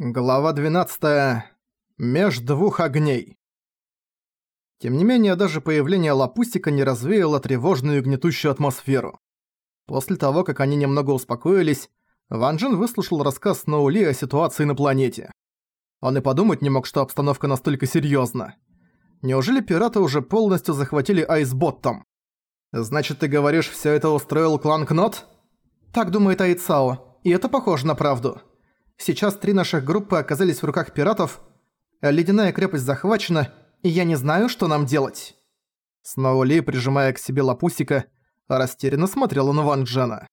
Глава 12. Меж двух огней. Тем не менее, даже появление Лапустика не развеяло тревожную и гнетущую атмосферу. После того, как они немного успокоились, Ван Джен выслушал рассказ Сноули о ситуации на планете. Он и подумать не мог, что обстановка настолько серьёзна. Неужели пираты уже полностью захватили Айсботтом? Значит, ты говоришь, всё это устроил клан Кнот? Так думает Айцао, и это похоже на правду. Сейчас три наших группы оказались в руках пиратов, ледяная крепость захвачена, и я не знаю, что нам делать». Снова Ли, прижимая к себе лапусика, растерянно смотрела на Ван Джена.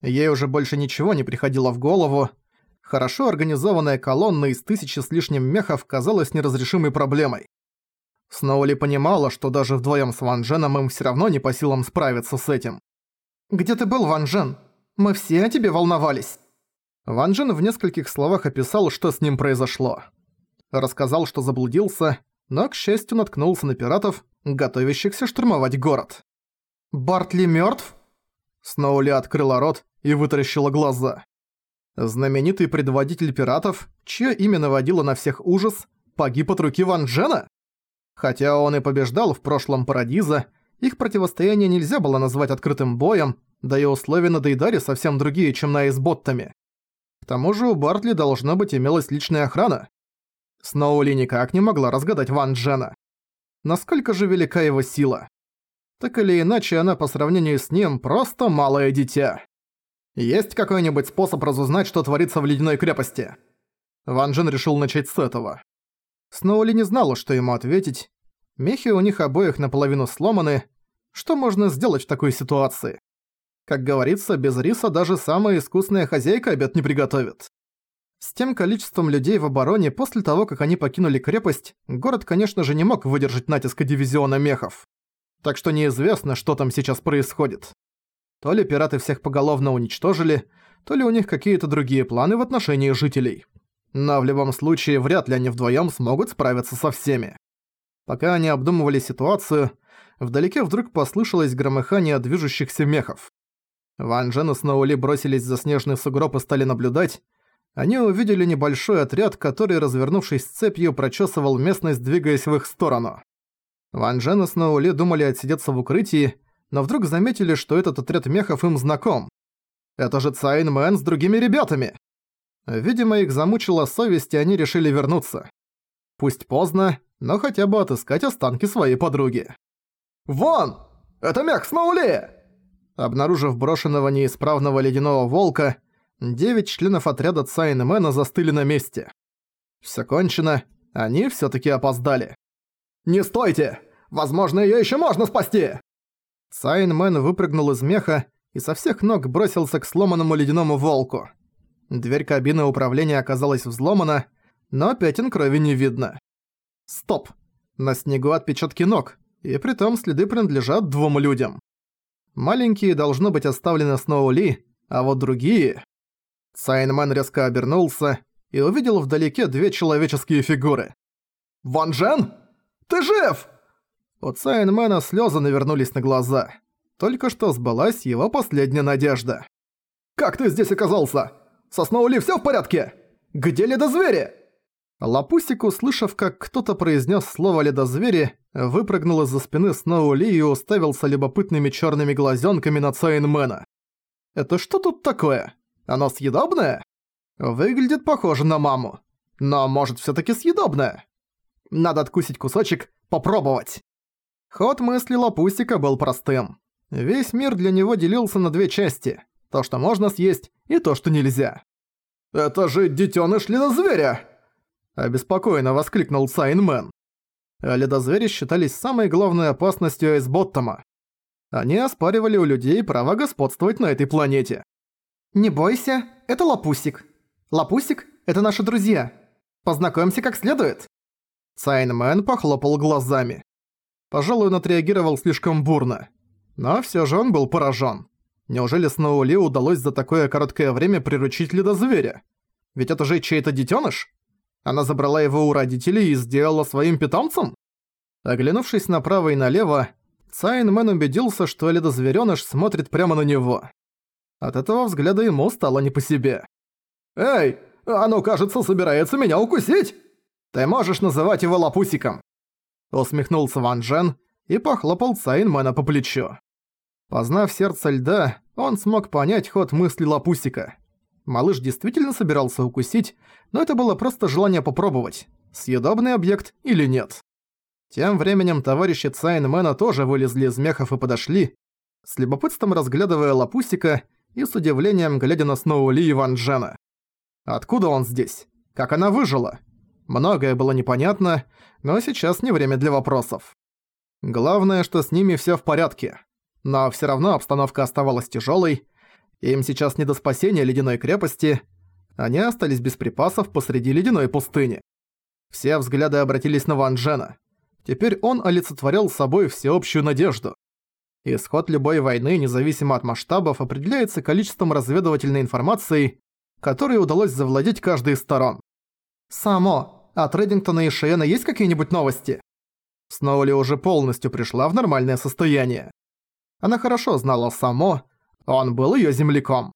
Ей уже больше ничего не приходило в голову. Хорошо организованная колонна из тысячи с лишним мехов казалась неразрешимой проблемой. Сноули понимала, что даже вдвоем с Ван Дженом им все равно не по силам справиться с этим. «Где ты был, Ван Джен? Мы все о тебе волновались». Ван Джен в нескольких словах описал, что с ним произошло. Рассказал, что заблудился, но, к счастью, наткнулся на пиратов, готовящихся штурмовать город. «Бартли мёртв?» Сноули открыла рот и вытаращила глаза. Знаменитый предводитель пиратов, чье имя наводило на всех ужас, погиб от руки Ван Джена? Хотя он и побеждал в прошлом Парадиза, их противостояние нельзя было назвать открытым боем, да и условия на Дейдаре совсем другие, чем на Эйсботтами. К тому же у Бартли должно быть имелась личная охрана. Сноули никак не могла разгадать Ван Джена. Насколько же велика его сила? Так или иначе, она по сравнению с ним просто малое дитя. Есть какой-нибудь способ разузнать, что творится в ледяной крепости? Ван Джен решил начать с этого. Сноули не знала, что ему ответить. Мехи у них обоих наполовину сломаны. Что можно сделать в такой ситуации? Как говорится, без риса даже самая искусная хозяйка обед не приготовит. С тем количеством людей в обороне после того, как они покинули крепость, город, конечно же, не мог выдержать натиска дивизиона мехов. Так что неизвестно, что там сейчас происходит. То ли пираты всех поголовно уничтожили, то ли у них какие-то другие планы в отношении жителей. Но в любом случае, вряд ли они вдвоем смогут справиться со всеми. Пока они обдумывали ситуацию, вдалеке вдруг послышалось громыхание движущихся мехов. Ван Джен и Сноули бросились за снежный сугроб и стали наблюдать. Они увидели небольшой отряд, который, развернувшись цепью, прочесывал местность, двигаясь в их сторону. Ван Джен и Сноули думали отсидеться в укрытии, но вдруг заметили, что этот отряд мехов им знаком. Это же Цайн Мэн с другими ребятами! Видимо, их замучила совесть, и они решили вернуться. Пусть поздно, но хотя бы отыскать останки своей подруги. «Вон! Это мех Сноули!» Обнаружив брошенного неисправного ледяного волка, девять членов отряда Цайнмена застыли на месте. Всё кончено, они всё-таки опоздали. «Не стойте! Возможно, её ещё можно спасти!» Цайнмен выпрыгнул из меха и со всех ног бросился к сломанному ледяному волку. Дверь кабины управления оказалась взломана, но пятен крови не видно. Стоп! На снегу отпечатки ног, и притом следы принадлежат двум людям. Маленькие должно быть оставлены Сноули, а вот другие... Сайнман резко обернулся и увидел вдалеке две человеческие фигуры. «Ван Джен? Ты жив?» У Сайнмена слезы навернулись на глаза. Только что сбылась его последняя надежда. «Как ты здесь оказался? Со Сноули всё в порядке? Где ледозвери?» Лапусик, услышав, как кто-то произнес слово «ледозвери», выпрыгнул из-за спины Сноули и уставился любопытными черными глазенками на Цайнмена. «Это что тут такое? Оно съедобное?» «Выглядит похоже на маму. Но может все таки съедобное?» «Надо откусить кусочек, попробовать!» Ход мысли Лапусика был простым. Весь мир для него делился на две части. То, что можно съесть, и то, что нельзя. «Это же детёныш ледозверя!» Обеспокоенно воскликнул Сайнмен. Ледозвери считались самой главной опасностью Эйсботтома. Они оспаривали у людей право господствовать на этой планете. «Не бойся, это Лапусик. Лапусик — это наши друзья. Познакомься как следует». Сайнмен похлопал глазами. Пожалуй, он отреагировал слишком бурно. Но всё же он был поражён. Неужели Сноули удалось за такое короткое время приручить ледозверя? Ведь это же чей-то детёныш? Она забрала его у родителей и сделала своим питомцем? Оглянувшись направо и налево, Цайнмен убедился, что ледозверёныш смотрит прямо на него. От этого взгляда ему стало не по себе. «Эй, Оно, кажется, собирается меня укусить! Ты можешь называть его лапусиком!» Усмехнулся Ван Джен и похлопал Цайнмена по плечу. Познав сердце льда, он смог понять ход мысли лапусика. Малыш действительно собирался укусить, но это было просто желание попробовать, съедобный объект или нет. Тем временем товарищи Цайнмена тоже вылезли из мехов и подошли, с любопытством разглядывая лапусика и с удивлением глядя на Сноули и Ван Джена. Откуда он здесь? Как она выжила? Многое было непонятно, но сейчас не время для вопросов. Главное, что с ними всё в порядке. Но всё равно обстановка оставалась тяжёлой. Им сейчас не до спасения ледяной крепости. Они остались без припасов посреди ледяной пустыни. Все взгляды обратились на Ван Джена. Теперь он олицетворял собой всеобщую надежду. Исход любой войны, независимо от масштабов, определяется количеством разведывательной информации, которой удалось завладеть каждой из сторон. «Само, от Реддингтона и Шиена есть какие-нибудь новости?» Сноули уже полностью пришла в нормальное состояние. Она хорошо знала Само, он был её земляком.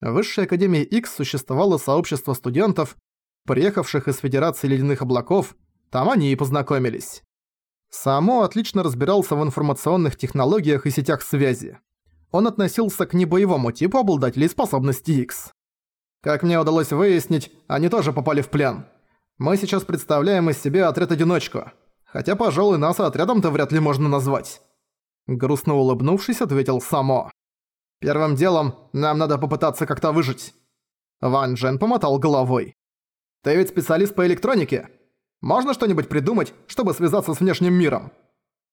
В Высшей Академии X существовало сообщество студентов, приехавших из Федерации Ледяных Облаков, там они и познакомились. Само отлично разбирался в информационных технологиях и сетях связи. Он относился к небоевому типу обладателей способности X. Как мне удалось выяснить, они тоже попали в плен. Мы сейчас представляем из себя отряд-одиночку. Хотя, пожалуй, нас отрядом-то вряд ли можно назвать. Грустно улыбнувшись, ответил Само. Первым делом нам надо попытаться как-то выжить. Ван Джен помотал головой. Ты ведь специалист по электронике? Можно что-нибудь придумать, чтобы связаться с внешним миром?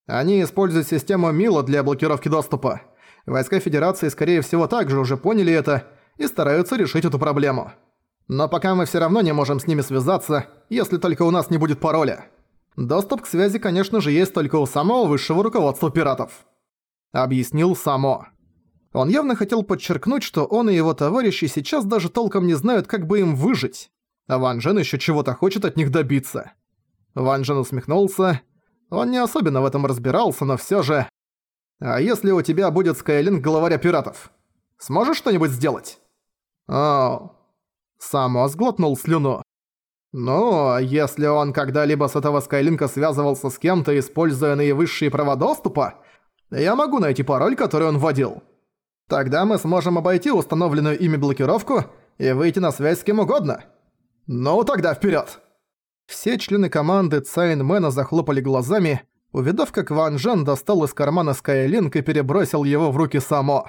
Они используют систему Мила для блокировки доступа. Войска Федерации, скорее всего, также уже поняли это и стараются решить эту проблему. Но пока мы все равно не можем с ними связаться, если только у нас не будет пароля. Доступ к связи, конечно же, есть только у самого высшего руководства пиратов. Объяснил Само. Он явно хотел подчеркнуть, что он и его товарищи сейчас даже толком не знают, как бы им выжить. А Ван Джен ещё чего-то хочет от них добиться. Ван Джен усмехнулся. Он не особенно в этом разбирался, но всё же... «А если у тебя будет Скайлинг главаря пиратов? Сможешь что-нибудь сделать?» «О...» Само сглотнул слюну. «Ну, если он когда-либо с этого Скайлинка связывался с кем-то, используя наивысшие права доступа, я могу найти пароль, который он вводил. Тогда мы сможем обойти установленную ими блокировку и выйти на связь с кем угодно. Ну тогда вперед! Все члены команды Цайнмена захлопали глазами, увидав, как Ван Жен достал из кармана Скайлинк и перебросил его в руки Само.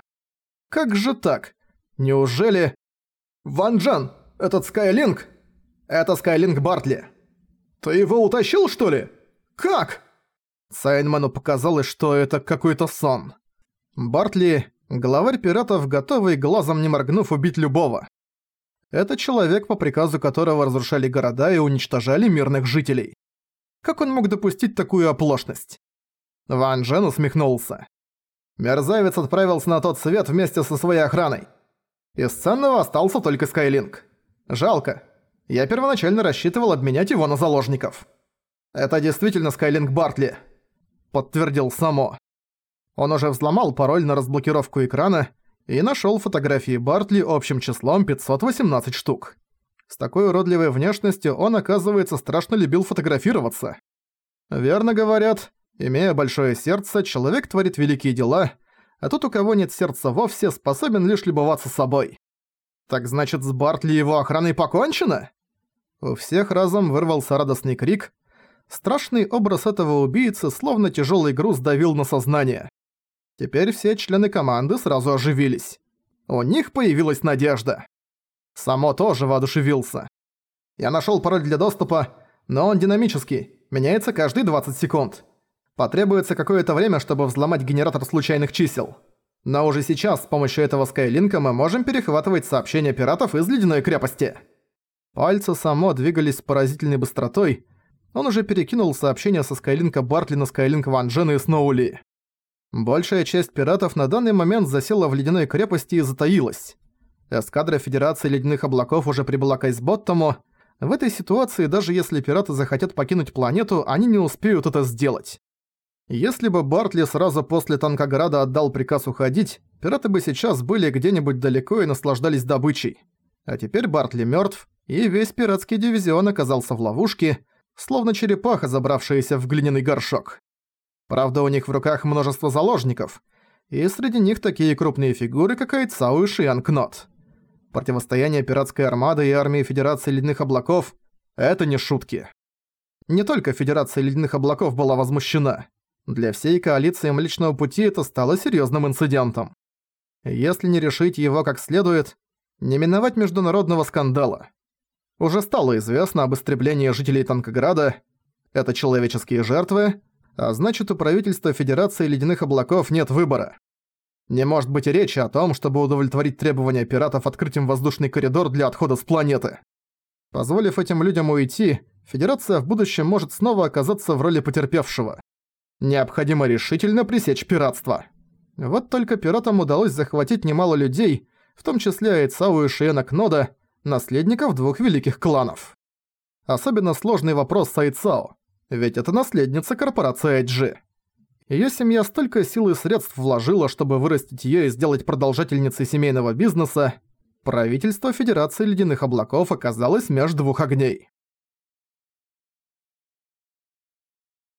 Как же так? Неужели... Ван Джен, этот Скайлинк... Это Скайлинк Бартли. Ты его утащил, что ли? Как? Сайнману показалось, что это какой-то сон. Бартли — главарь пиратов, готовый глазом не моргнув убить любого. Это человек, по приказу которого разрушали города и уничтожали мирных жителей. Как он мог допустить такую оплошность? Ван Джен усмехнулся. Мерзавец отправился на тот свет вместе со своей охраной. Из ценного остался только Скайлинг. Жалко. Я первоначально рассчитывал обменять его на заложников. Это действительно Скайлинг Бартли, подтвердил Само. Он уже взломал пароль на разблокировку экрана и нашёл фотографии Бартли общим числом 518 штук. С такой уродливой внешностью он, оказывается, страшно любил фотографироваться. Верно говорят, имея большое сердце, человек творит великие дела, а тот, у кого нет сердца вовсе, способен лишь любоваться собой. Так значит, с Бартли его охраной покончено? У всех разом вырвался радостный крик. Страшный образ этого убийцы словно тяжёлый груз давил на сознание. Теперь все члены команды сразу оживились. У них появилась надежда. Само тоже воодушевился. Я нашёл пароль для доступа, но он динамический, меняется каждые 20 секунд. Потребуется какое-то время, чтобы взломать генератор случайных чисел. Но уже сейчас с помощью этого скайлинка мы можем перехватывать сообщения пиратов из Ледяной крепости. Пальцы само двигались с поразительной быстротой. Он уже перекинул сообщения со скайлинка Бартли на скайлинк Ван Джена и Сноули. Большая часть пиратов на данный момент засела в ледяной крепости и затаилась. Эскадра Федерации Ледяных Облаков уже прибыла к Айсботтому. В этой ситуации, даже если пираты захотят покинуть планету, они не успеют это сделать. Если бы Бартли сразу после Танкограда отдал приказ уходить, пираты бы сейчас были где-нибудь далеко и наслаждались добычей. А теперь Бартли мертв, и весь пиратский дивизион оказался в ловушке, словно черепаха, забравшаяся в глиняный горшок. Правда, у них в руках множество заложников, и среди них такие крупные фигуры, как Айцау и Шиан Кнот. Противостояние пиратской армады и армии Федерации Ледяных Облаков – это не шутки. Не только Федерация Ледяных Облаков была возмущена. Для всей коалиции Млечного Пути это стало серьезным инцидентом. Если не решить его как следует, не миновать международного скандала. Уже стало известно об истреблении жителей Танкограда. Это человеческие жертвы, а значит у правительства Федерации Ледяных Облаков нет выбора. Не может быть и речи о том, чтобы удовлетворить требования пиратов открыть им воздушный коридор для отхода с планеты. Позволив этим людям уйти, Федерация в будущем может снова оказаться в роли потерпевшего. Необходимо решительно пресечь пиратство. Вот только пиратам удалось захватить немало людей, в том числе Айцау и Шиена Кнода, наследников двух великих кланов. Особенно сложный вопрос с Айцао, ведь это наследница корпорации IG. Её семья столько сил и средств вложила, чтобы вырастить её и сделать продолжательницей семейного бизнеса. Правительство Федерации Ледяных Облаков оказалось между двух огней.